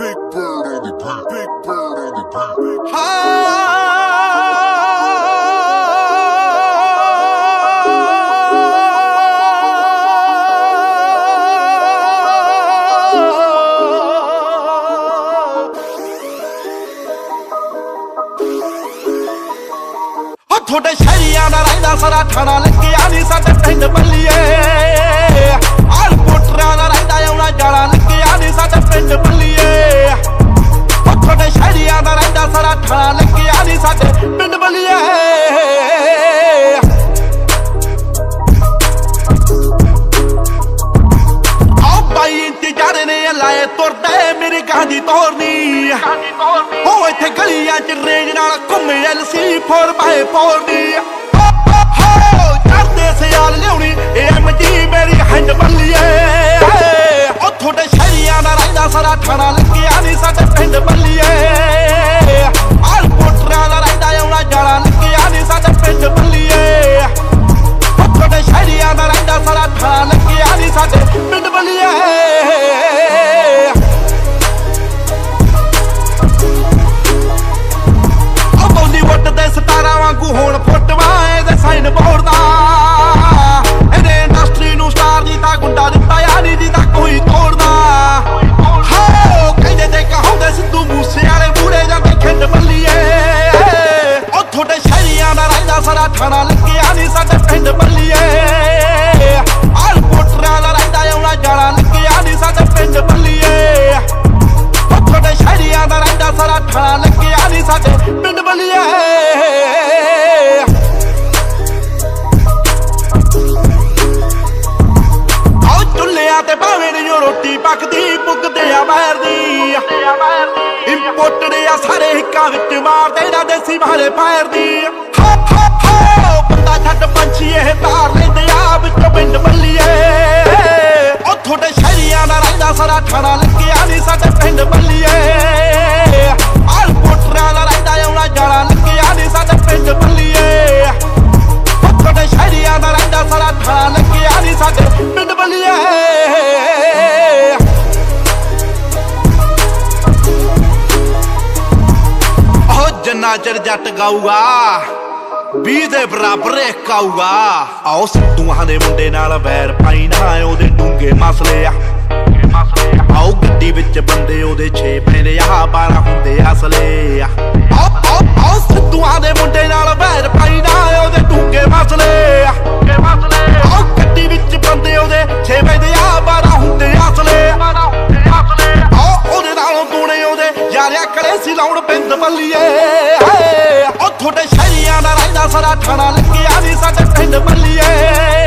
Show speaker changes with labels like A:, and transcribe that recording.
A: Big bird on the beat. Big bird on the beat.
B: ਹੋ ਤੁਹਾਡੇ ਸ਼ਹਿਰੀਆਂ ਦਾ ਰਹਿੰਦਾ ਸਾਰਾ ਠਾਣਾ ਲੱਗਿਆ ਨਹੀਂ ਸਾਡੇ ਪਿੰਡ ਬੱਲੀਏ ਆਲ ਪੋਟਰਾਂ ਦਾ ਰਹਿੰਦਾ ਆਉਣਾ ਜਾਣਾ ਲੱਗਿਆ ਨੇ ਲਾਏ ਤੁਰਦੇ ਮੇਰੀ ਗਾਂਦੀ ਤੋਰਨੀ। ਹੋ ਇੱਥੇ ਗਲੀਆਂ ਚ ਰੇਂਜ ਨਾਲ ਘੁੰਮੇ ਐਲਸੀ 4x4 ਦੀ ਹੋ ਚੜਦੇ ਸਿਆਲ ਲਿਆਉਣੀ ਐਮਜੀ ਮੇਰੀ ਹੈਂਡ ਬੱਲੀਏ। ਸਾਰਾ ਠਾਣਾ ਲੱਗਿਆ ਨਹੀਂ ਸਾਡੇ ਪਿੰਡ ਬੱਲੀਏ। ਆਓ ਚੁੱਲ੍ਹਿਆਂ ਤੇ ਭਾਵੇਂ ਨੀ ਜੋ ਰੋਟੀ ਪੱਕਦੀ ਪੁੱਗਦੇ ਆ ਬਾਹਰ ਦੀ। ਇੰਪੋਰਟਡ ਆ ਸਾਰੇ ਹਿੱਕਾਂ ਵਿੱਚ ਮਾਰਦੇ ਨਾ ਦੇਸੀ ਮਾਰੇ ਫਾਇਰ ਦੀ। ਰਹਿੰਦਾ ਸਾਰਾ ਲੱਗਿਆ ਨਹੀਂ ਸਾਡੇ ਪਿੰਡ ਬੱਲੀਏ। ਉਹ ਜੰਨਾ ਚਿਰ ਜੱਟ ਗਾਊਗਾ 20 ਦੇ ਬਰਾਬਰ ਇੱਕ ਆਊਗਾ ਆਓ ਸਿੱਧੂਆਂ ਦੇ ਮੁੰਡੇ ਨਾਲ ਵੈਰ ਪਾਈ ਨਾ ਉਹਦੇ ਡੂੰਗੇ ਮਸਲੇ ਆ। ਆਓ ਗੱਡੀ ਵਿੱਚ ਬੰਦੇ ਉਹਦੇ 6 ਪੈਂਦੇ ਆ 12 ਹੁੰਦੇ ਅਸਲੇ ਆ। ਸਾਰਾ ਠਾਣਾ ਲੱਗਿਆ ਨਹੀਂ ਸਾਡੇ ਪਿੰਡ ਬੱਲੀਏ